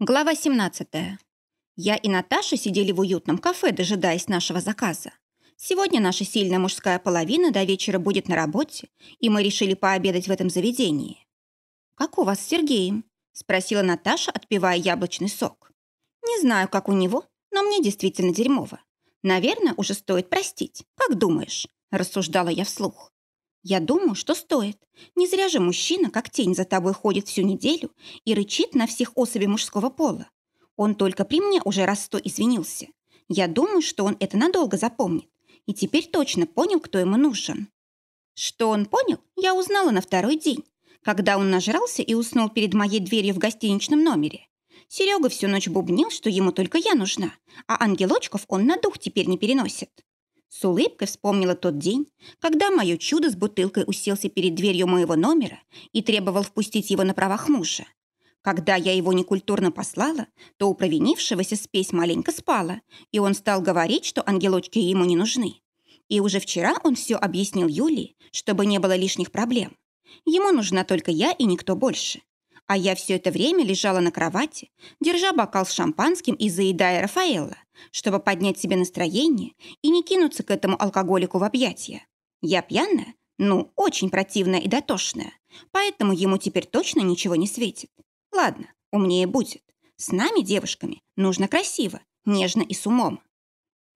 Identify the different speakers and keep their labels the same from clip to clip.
Speaker 1: Глава 17. Я и Наташа сидели в уютном кафе, дожидаясь нашего заказа. Сегодня наша сильная мужская половина до вечера будет на работе, и мы решили пообедать в этом заведении. «Как у вас с Сергеем?» – спросила Наташа, отпивая яблочный сок. «Не знаю, как у него, но мне действительно дерьмово. Наверное, уже стоит простить. Как думаешь?» – рассуждала я вслух. Я думаю, что стоит. Не зря же мужчина, как тень, за тобой ходит всю неделю и рычит на всех особей мужского пола. Он только при мне уже раз сто извинился. Я думаю, что он это надолго запомнит. И теперь точно понял, кто ему нужен. Что он понял, я узнала на второй день, когда он нажрался и уснул перед моей дверью в гостиничном номере. Серега всю ночь бубнил, что ему только я нужна, а ангелочков он на дух теперь не переносит. С улыбкой вспомнила тот день, когда мое чудо с бутылкой уселся перед дверью моего номера и требовал впустить его на правах мужа. Когда я его некультурно послала, то у провинившегося спесь маленько спала, и он стал говорить, что ангелочки ему не нужны. И уже вчера он все объяснил Юлии, чтобы не было лишних проблем. Ему нужна только я и никто больше. А я все это время лежала на кровати, держа бокал с шампанским и заедая Рафаэлла, чтобы поднять себе настроение и не кинуться к этому алкоголику в объятия. Я пьяная? Ну, очень противная и дотошная. Поэтому ему теперь точно ничего не светит. Ладно, умнее будет. С нами, девушками, нужно красиво, нежно и с умом.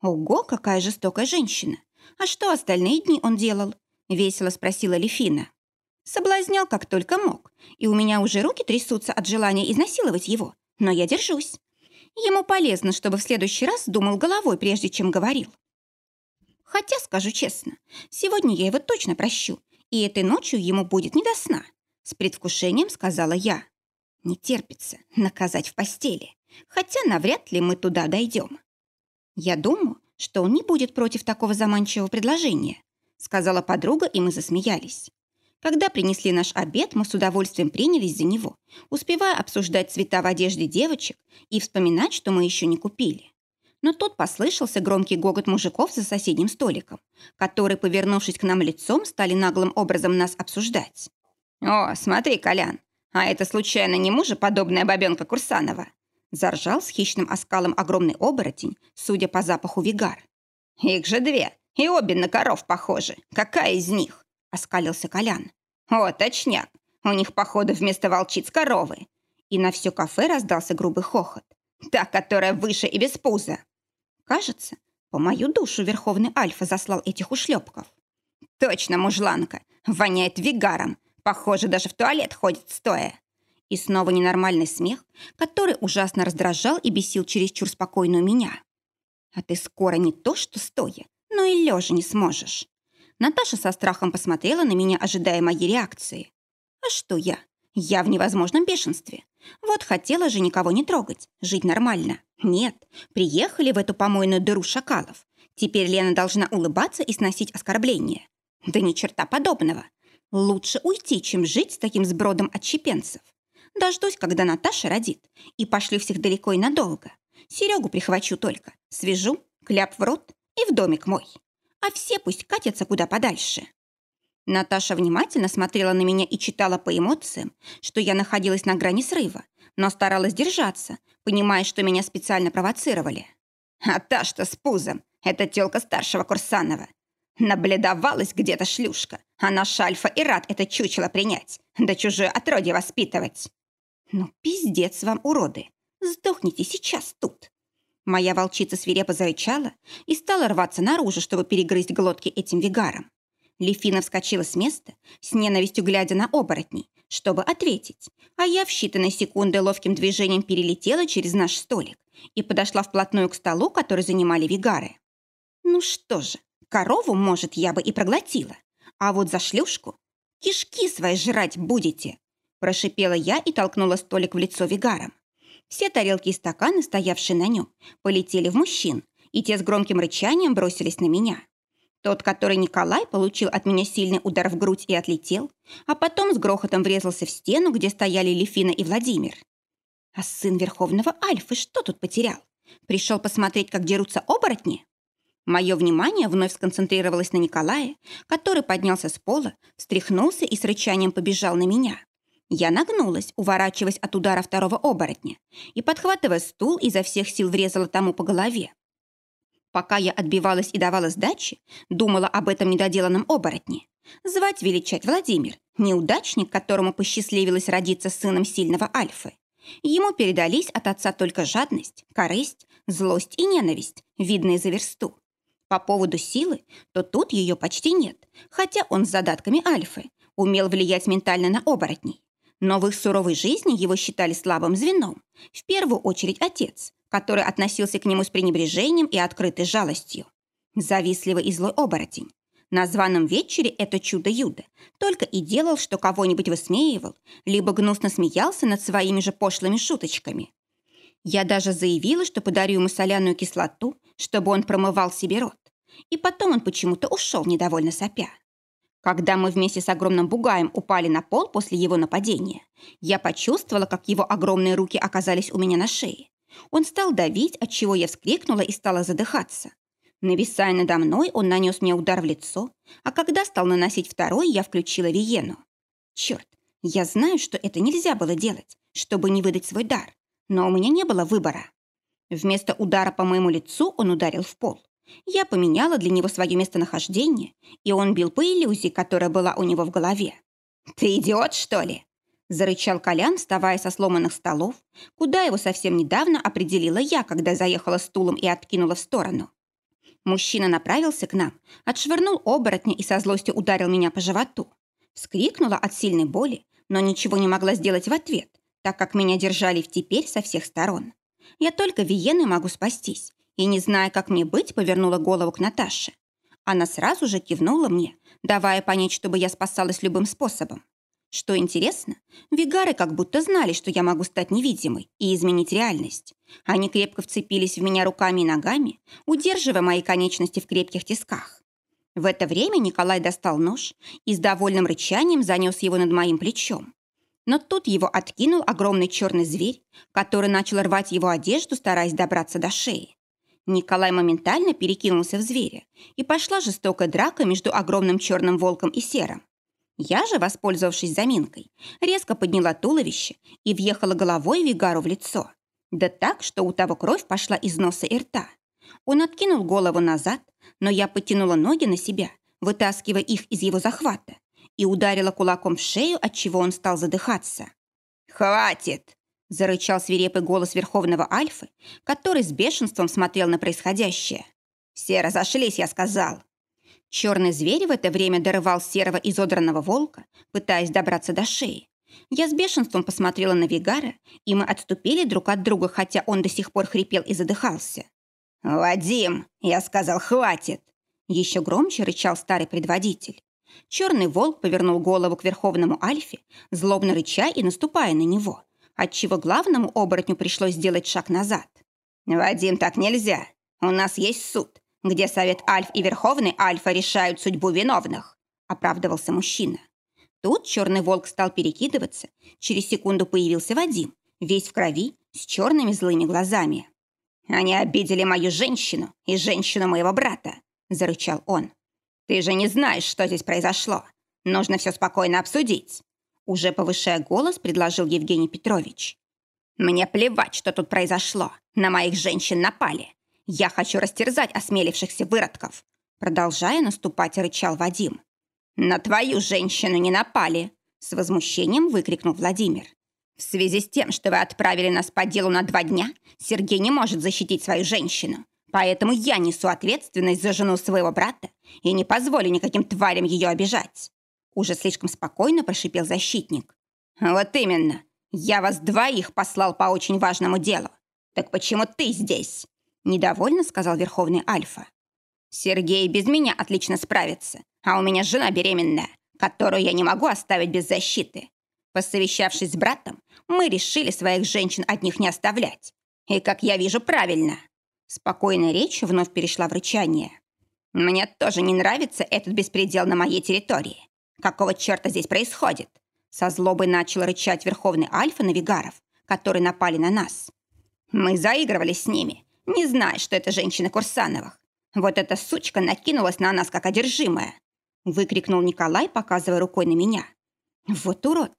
Speaker 1: Ого, какая жестокая женщина. А что остальные дни он делал? Весело спросила Лефина. Соблазнял как только мог, и у меня уже руки трясутся от желания изнасиловать его, но я держусь. Ему полезно, чтобы в следующий раз думал головой, прежде чем говорил. Хотя, скажу честно, сегодня я его точно прощу, и этой ночью ему будет не до сна, с предвкушением сказала я. Не терпится наказать в постели, хотя навряд ли мы туда дойдем. Я думаю, что он не будет против такого заманчивого предложения, сказала подруга, и мы засмеялись. Когда принесли наш обед, мы с удовольствием принялись за него, успевая обсуждать цвета в одежде девочек и вспоминать, что мы еще не купили. Но тут послышался громкий гогот мужиков за соседним столиком, которые, повернувшись к нам лицом, стали наглым образом нас обсуждать. «О, смотри, Колян, а это случайно не мужа подобная бабенка Курсанова?» Заржал с хищным оскалом огромный оборотень, судя по запаху вигар. «Их же две, и обе на коров похожи. Какая из них?» Оскалился Колян. «О, точняк! У них, походу, вместо волчиц коровы!» И на все кафе раздался грубый хохот. «Та, которая выше и без пуза!» «Кажется, по мою душу Верховный Альфа заслал этих ушлепков». «Точно, мужланка! Воняет вигаром! Похоже, даже в туалет ходит стоя!» И снова ненормальный смех, который ужасно раздражал и бесил чересчур спокойную меня. «А ты скоро не то что стоя, но и лежа не сможешь!» Наташа со страхом посмотрела на меня, ожидая моей реакции. А что я? Я в невозможном бешенстве. Вот хотела же никого не трогать, жить нормально. Нет, приехали в эту помойную дыру шакалов. Теперь Лена должна улыбаться и сносить оскорбления. Да ни черта подобного. Лучше уйти, чем жить с таким сбродом отщепенцев. Дождусь, когда Наташа родит, и пошли всех далеко и надолго. Серегу прихвачу только, свяжу, кляп в рот и в домик мой а все пусть катятся куда подальше. Наташа внимательно смотрела на меня и читала по эмоциям, что я находилась на грани срыва, но старалась держаться, понимая, что меня специально провоцировали. А та, что с пузом, это тёлка старшего Курсанова. Набледовалась где-то шлюшка, а наш Альфа и рад это чучело принять, да чужое отродье воспитывать. Ну, пиздец вам, уроды, сдохните сейчас тут. Моя волчица свирепо зарычала и стала рваться наружу, чтобы перегрызть глотки этим вигарам. Лефина вскочила с места, с ненавистью глядя на оборотней, чтобы ответить, а я в считанные секунды ловким движением перелетела через наш столик и подошла вплотную к столу, который занимали вигары. Ну что же, корову, может, я бы и проглотила, а вот за шлюшку кишки свои жрать будете, прошипела я и толкнула столик в лицо вигарам. Все тарелки и стаканы, стоявшие на нем, полетели в мужчин, и те с громким рычанием бросились на меня. Тот, который Николай, получил от меня сильный удар в грудь и отлетел, а потом с грохотом врезался в стену, где стояли Лефина и Владимир. А сын Верховного Альфы что тут потерял? Пришел посмотреть, как дерутся оборотни? Мое внимание вновь сконцентрировалось на Николае, который поднялся с пола, встряхнулся и с рычанием побежал на меня. Я нагнулась, уворачиваясь от удара второго оборотня, и, подхватывая стул, изо всех сил врезала тому по голове. Пока я отбивалась и давала сдачи, думала об этом недоделанном оборотне. Звать величать Владимир, неудачник, которому посчастливилось родиться сыном сильного Альфы. Ему передались от отца только жадность, корысть, злость и ненависть, видные за версту. По поводу силы, то тут ее почти нет, хотя он с задатками Альфы, умел влиять ментально на оборотней. Но в их суровой жизни его считали слабым звеном. В первую очередь отец, который относился к нему с пренебрежением и открытой жалостью. Завистливый и злой оборотень. На званом вечере это чудо-юдо только и делал, что кого-нибудь высмеивал, либо гнусно смеялся над своими же пошлыми шуточками. Я даже заявила, что подарю ему соляную кислоту, чтобы он промывал себе рот. И потом он почему-то ушел, недовольно сопя. Когда мы вместе с огромным бугаем упали на пол после его нападения, я почувствовала, как его огромные руки оказались у меня на шее. Он стал давить, от чего я вскрикнула и стала задыхаться. Нависая надо мной, он нанес мне удар в лицо, а когда стал наносить второй, я включила Виену. Черт, я знаю, что это нельзя было делать, чтобы не выдать свой дар, но у меня не было выбора. Вместо удара по моему лицу он ударил в пол. Я поменяла для него свое местонахождение, и он бил по иллюзии, которая была у него в голове. «Ты идиот, что ли?» Зарычал Колян, вставая со сломанных столов, куда его совсем недавно определила я, когда заехала стулом и откинула в сторону. Мужчина направился к нам, отшвырнул оборотня и со злостью ударил меня по животу. Вскрикнула от сильной боли, но ничего не могла сделать в ответ, так как меня держали теперь со всех сторон. Я только Виеной могу спастись, и, не зная, как мне быть, повернула голову к Наташе. Она сразу же кивнула мне, давая понять, чтобы я спасалась любым способом. Что интересно, вигары как будто знали, что я могу стать невидимой и изменить реальность. Они крепко вцепились в меня руками и ногами, удерживая мои конечности в крепких тисках. В это время Николай достал нож и с довольным рычанием занес его над моим плечом. Но тут его откинул огромный черный зверь, который начал рвать его одежду, стараясь добраться до шеи. Николай моментально перекинулся в зверя, и пошла жестокая драка между огромным черным волком и серым. Я же, воспользовавшись заминкой, резко подняла туловище и въехала головой Вигару в лицо. Да так, что у того кровь пошла из носа и рта. Он откинул голову назад, но я потянула ноги на себя, вытаскивая их из его захвата, и ударила кулаком в шею, от чего он стал задыхаться. «Хватит!» Зарычал свирепый голос Верховного Альфы, который с бешенством смотрел на происходящее. «Все разошлись, я сказал!» Черный зверь в это время дорывал серого изодранного волка, пытаясь добраться до шеи. Я с бешенством посмотрела на Вигара, и мы отступили друг от друга, хотя он до сих пор хрипел и задыхался. «Вадим!» — я сказал, «хватит!» Еще громче рычал старый предводитель. Черный волк повернул голову к Верховному Альфе, злобно рыча и наступая на него отчего главному оборотню пришлось сделать шаг назад. «Вадим, так нельзя. У нас есть суд, где Совет Альф и Верховный Альфа решают судьбу виновных», оправдывался мужчина. Тут черный волк стал перекидываться. Через секунду появился Вадим, весь в крови, с черными злыми глазами. «Они обидели мою женщину и женщину моего брата», – зарычал он. «Ты же не знаешь, что здесь произошло. Нужно все спокойно обсудить. Уже повышая голос, предложил Евгений Петрович. «Мне плевать, что тут произошло. На моих женщин напали. Я хочу растерзать осмелившихся выродков». Продолжая наступать, рычал Вадим. «На твою женщину не напали!» С возмущением выкрикнул Владимир. «В связи с тем, что вы отправили нас по делу на два дня, Сергей не может защитить свою женщину. Поэтому я несу ответственность за жену своего брата и не позволю никаким тварям ее обижать. Уже слишком спокойно прошипел защитник. «Вот именно. Я вас двоих послал по очень важному делу. Так почему ты здесь?» Недовольно сказал Верховный Альфа. «Сергей без меня отлично справится, а у меня жена беременная, которую я не могу оставить без защиты. Посовещавшись с братом, мы решили своих женщин от них не оставлять. И, как я вижу, правильно». Спокойная речь вновь перешла в рычание. «Мне тоже не нравится этот беспредел на моей территории. Какого черта здесь происходит?» Со злобой начал рычать Верховный Альфа Навигаров, которые напали на нас. «Мы заигрывали с ними, не зная, что это женщины Курсановых. Вот эта сучка накинулась на нас, как одержимая!» выкрикнул Николай, показывая рукой на меня. «Вот урод!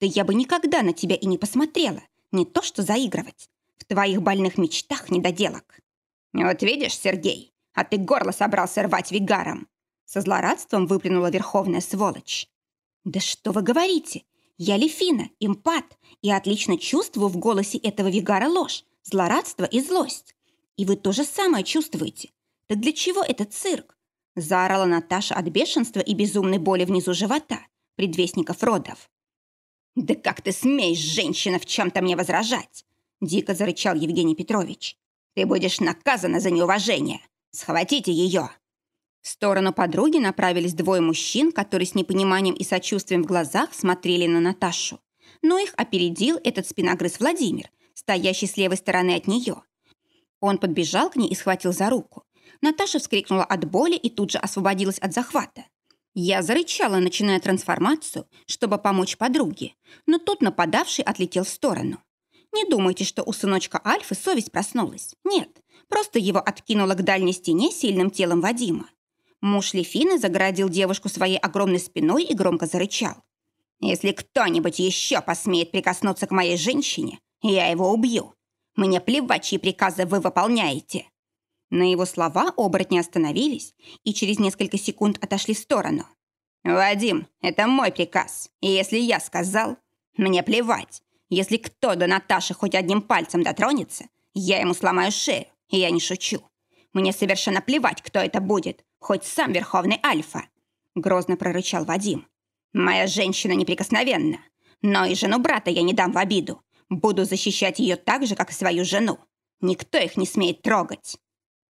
Speaker 1: Да я бы никогда на тебя и не посмотрела. Не то что заигрывать. В твоих больных мечтах недоделок.
Speaker 2: Вот видишь, Сергей, а ты горло собрался рвать вигаром. Со злорадством выплюнула верховная сволочь.
Speaker 1: Да что вы говорите? Я Лефина, импат, и отлично чувствую в голосе этого вигара ложь, злорадство и злость. И вы то же самое чувствуете. Так для чего этот цирк? Заорала Наташа от бешенства и безумной боли внизу живота, предвестников родов.
Speaker 2: «Да как ты смеешь, женщина, в чем-то мне возражать?» Дико зарычал Евгений Петрович. «Ты будешь наказана за неуважение. Схватите ее!»
Speaker 1: В сторону подруги направились двое мужчин, которые с непониманием и сочувствием в глазах смотрели на Наташу. Но их опередил этот спиногрыз Владимир, стоящий с левой стороны от нее. Он подбежал к ней и схватил за руку. Наташа вскрикнула от боли и тут же освободилась от захвата. Я зарычала, начиная трансформацию, чтобы помочь подруге, но тут нападавший отлетел в сторону. Не думайте, что у сыночка Альфы совесть проснулась. Нет, просто его откинуло к дальней стене сильным телом Вадима. Муж Лефины загородил девушку своей огромной спиной и громко зарычал.
Speaker 2: «Если кто-нибудь еще посмеет прикоснуться к моей женщине, я его убью. Мне плевать, чьи приказы вы выполняете».
Speaker 1: На его слова оборотни остановились и через несколько секунд отошли в сторону.
Speaker 2: «Вадим, это мой приказ, и если я сказал, мне плевать. Если кто до Наташи хоть одним пальцем дотронется, я ему сломаю шею, и я не шучу. Мне совершенно плевать, кто это будет, хоть сам Верховный Альфа!» Грозно прорычал Вадим. «Моя женщина неприкосновенна, но и жену брата я не дам в обиду. Буду защищать ее так же, как и свою жену. Никто их не смеет трогать».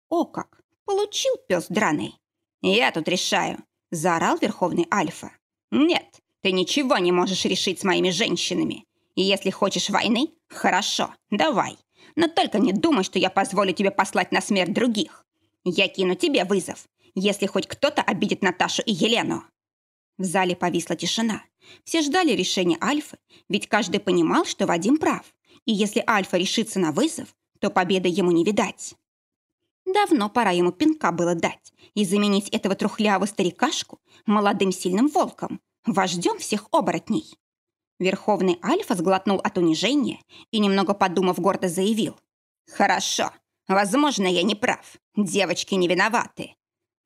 Speaker 1: «О как! Получил пес драный!»
Speaker 2: «Я тут решаю!» – заорал Верховный Альфа. «Нет, ты ничего не можешь решить с моими женщинами. И если хочешь войны, хорошо, давай. Но только не думай, что я позволю тебе послать на смерть других. Я кину тебе вызов, если хоть кто-то обидит Наташу и Елену».
Speaker 1: В зале повисла тишина. Все ждали решения Альфы, ведь каждый понимал, что Вадим прав. И если Альфа решится на вызов, то победы ему не видать. Давно пора ему пинка было дать и заменить этого трухлявого старикашку молодым сильным волком, вождем всех оборотней. Верховный Альфа сглотнул от унижения и, немного подумав, гордо заявил.
Speaker 2: «Хорошо, возможно, я не прав. Девочки не виноваты».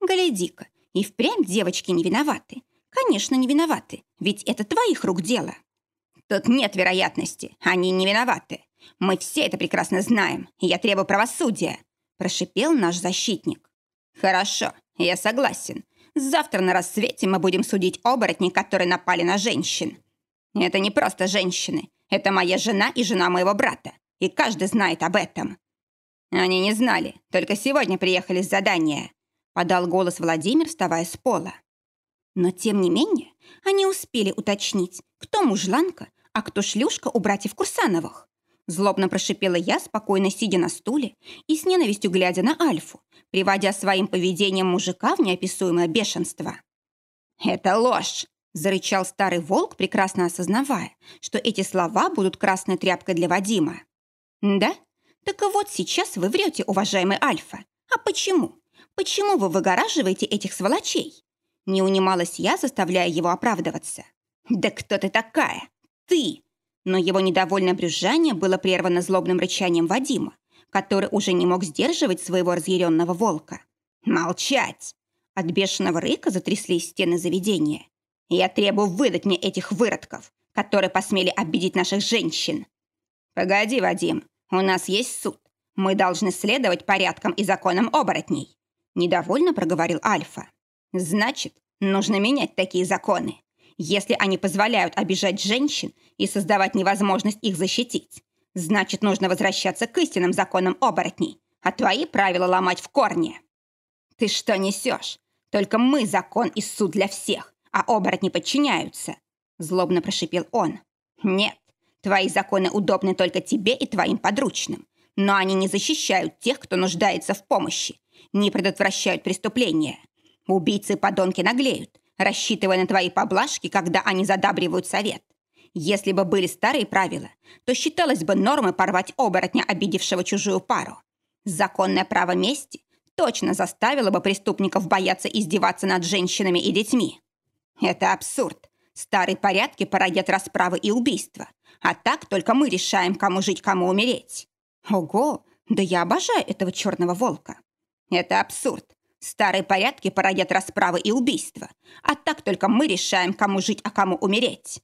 Speaker 1: «Гляди-ка, и впрямь девочки не виноваты. Конечно, не виноваты, ведь это твоих рук дело».
Speaker 2: «Тут нет вероятности, они не виноваты. Мы все это прекрасно знаем, и я требую правосудия», прошипел наш защитник. «Хорошо, я согласен. Завтра на рассвете мы будем судить оборотней, которые напали на женщин. Это не просто женщины. Это моя жена и жена моего брата. И каждый знает об этом». «Они не знали, только сегодня приехали с задания», подал голос Владимир, вставая с пола.
Speaker 1: Но, тем не менее, они успели уточнить, кто мужланка, а кто шлюшка у братьев Курсановых. Злобно прошипела я, спокойно сидя на стуле и с ненавистью глядя на Альфу, приводя своим поведением мужика в неописуемое бешенство.
Speaker 2: «Это ложь!»
Speaker 1: – зарычал старый волк, прекрасно осознавая, что эти слова будут красной тряпкой для Вадима. «Да? Так и вот сейчас вы врете, уважаемый Альфа. А почему? Почему вы выгораживаете этих сволочей?» Не унималась я, заставляя его оправдываться.
Speaker 2: «Да кто ты такая? Ты!»
Speaker 1: Но его недовольное брюзжание было прервано злобным рычанием Вадима, который уже не мог сдерживать своего разъяренного волка.
Speaker 2: «Молчать!» От бешеного рыка затряслись стены заведения. «Я требую выдать мне этих выродков, которые посмели обидеть наших женщин!» «Погоди, Вадим, у нас есть суд. Мы должны следовать порядкам и законам оборотней!» Недовольно проговорил Альфа. «Значит, нужно менять такие законы если они позволяют обижать женщин и создавать невозможность их защитить. Значит, нужно возвращаться к истинным законам оборотней, а твои правила ломать в корне. Ты что несешь? Только мы закон и суд для всех, а оборотни подчиняются. Злобно прошипел он. Нет, твои законы удобны только тебе и твоим подручным, но они не защищают тех, кто нуждается в помощи, не предотвращают преступления. Убийцы и подонки наглеют, рассчитывая на твои поблажки, когда они задабривают совет. Если бы были старые правила, то считалось бы нормой порвать оборотня, обидевшего чужую пару. Законное право мести точно заставило бы преступников бояться издеваться над женщинами и детьми. Это абсурд. Старые порядки породят расправы и убийства. А так только мы решаем, кому жить, кому умереть.
Speaker 1: Ого, да я обожаю этого черного волка.
Speaker 2: Это абсурд. Старые порядки породят расправы и убийства. А так только мы решаем, кому жить, а кому умереть.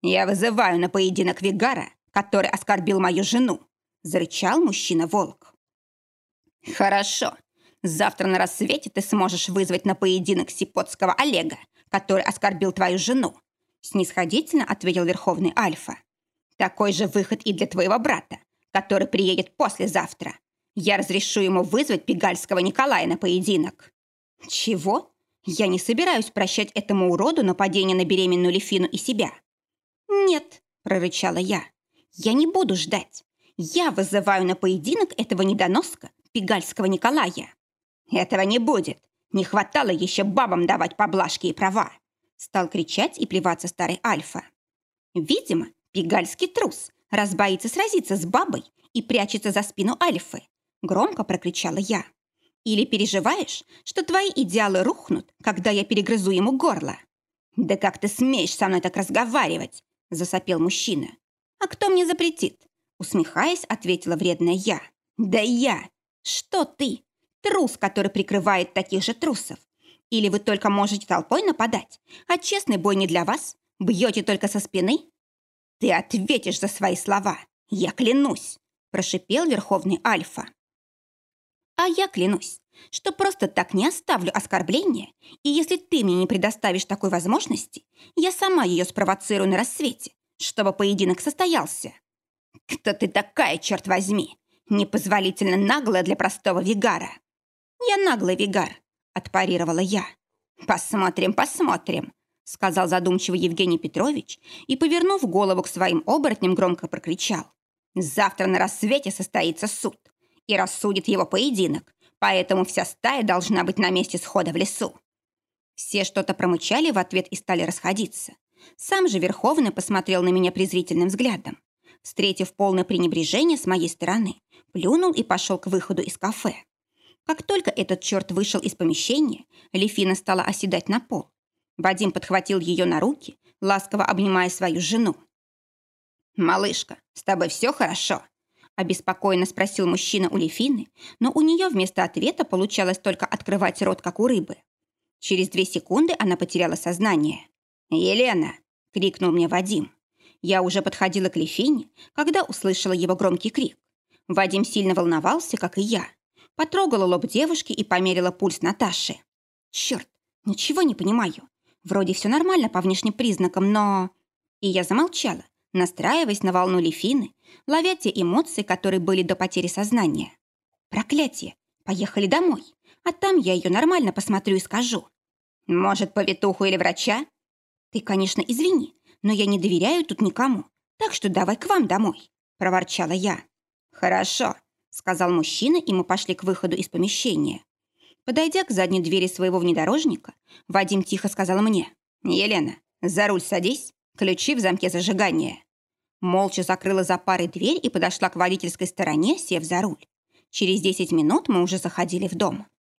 Speaker 2: Я вызываю на поединок Вигара, который оскорбил мою жену. Зарычал мужчина-волк. Хорошо. Завтра на рассвете ты сможешь вызвать на поединок Сипотского Олега, который оскорбил твою жену. Снисходительно ответил Верховный Альфа. Такой же выход и для твоего брата, который приедет послезавтра. Я разрешу ему вызвать Пегальского Николая на поединок».
Speaker 1: «Чего? Я не собираюсь прощать этому уроду нападение на беременную Лефину и себя».
Speaker 2: «Нет», — прорычала я, — «я не буду ждать. Я вызываю на поединок этого недоноска Пегальского Николая». «Этого не будет. Не хватало еще бабам давать поблажки и права», — стал кричать и плеваться старый Альфа. Видимо, Пегальский трус, раз боится сразиться с бабой и прячется за спину Альфы, Громко прокричала я. «Или переживаешь, что твои идеалы рухнут, когда я перегрызу ему горло?» «Да как ты смеешь со мной так разговаривать?» засопел мужчина. «А кто мне запретит?» Усмехаясь, ответила вредная я. «Да я! Что ты? Трус, который прикрывает таких же трусов. Или вы только можете толпой нападать, а честный бой не для вас? Бьете только со спины?» «Ты ответишь за свои слова, я клянусь!» прошипел Верховный Альфа. А я клянусь, что просто так не оставлю оскорбления, и если ты мне не предоставишь такой возможности, я сама ее спровоцирую на рассвете, чтобы поединок состоялся. Кто ты такая, черт возьми? Непозволительно наглая для простого вигара. Я наглый вигар, отпарировала я. Посмотрим, посмотрим, сказал задумчиво Евгений Петрович и, повернув голову к своим оборотням, громко прокричал. Завтра на рассвете состоится суд и рассудит его поединок, поэтому вся стая должна быть на месте схода в лесу. Все что-то промычали в ответ и стали расходиться. Сам же Верховный посмотрел на меня презрительным взглядом. Встретив полное пренебрежение с моей стороны, плюнул и пошел к выходу из кафе. Как только этот черт вышел из помещения, Лефина стала оседать на пол. Вадим подхватил ее на руки, ласково обнимая свою жену. «Малышка, с тобой все хорошо?» Обеспокоенно спросил мужчина у Лефины, но у нее вместо ответа получалось только открывать рот, как у рыбы. Через две секунды она потеряла сознание. «Елена!» — крикнул мне Вадим. Я уже подходила к Лефине, когда услышала его громкий крик. Вадим сильно волновался, как и я. Потрогала лоб девушки и померила пульс Наташи. Черт, ничего не понимаю. Вроде все нормально по внешним признакам, но... И я замолчала, настраиваясь на волну Лефины, ловя те эмоции, которые были до потери сознания. Проклятие! Поехали домой, а там я ее нормально посмотрю и скажу. Может, повитуху или врача? Ты, конечно, извини, но я не доверяю тут никому, так что давай к вам домой, проворчала я. Хорошо, сказал мужчина, и мы пошли к выходу из помещения. Подойдя к задней двери своего внедорожника, Вадим тихо сказал мне, «Елена, за руль садись, ключи в замке зажигания». Молча закрыла за парой дверь и подошла к водительской стороне, сев за руль. Через 10 минут мы уже заходили в дом.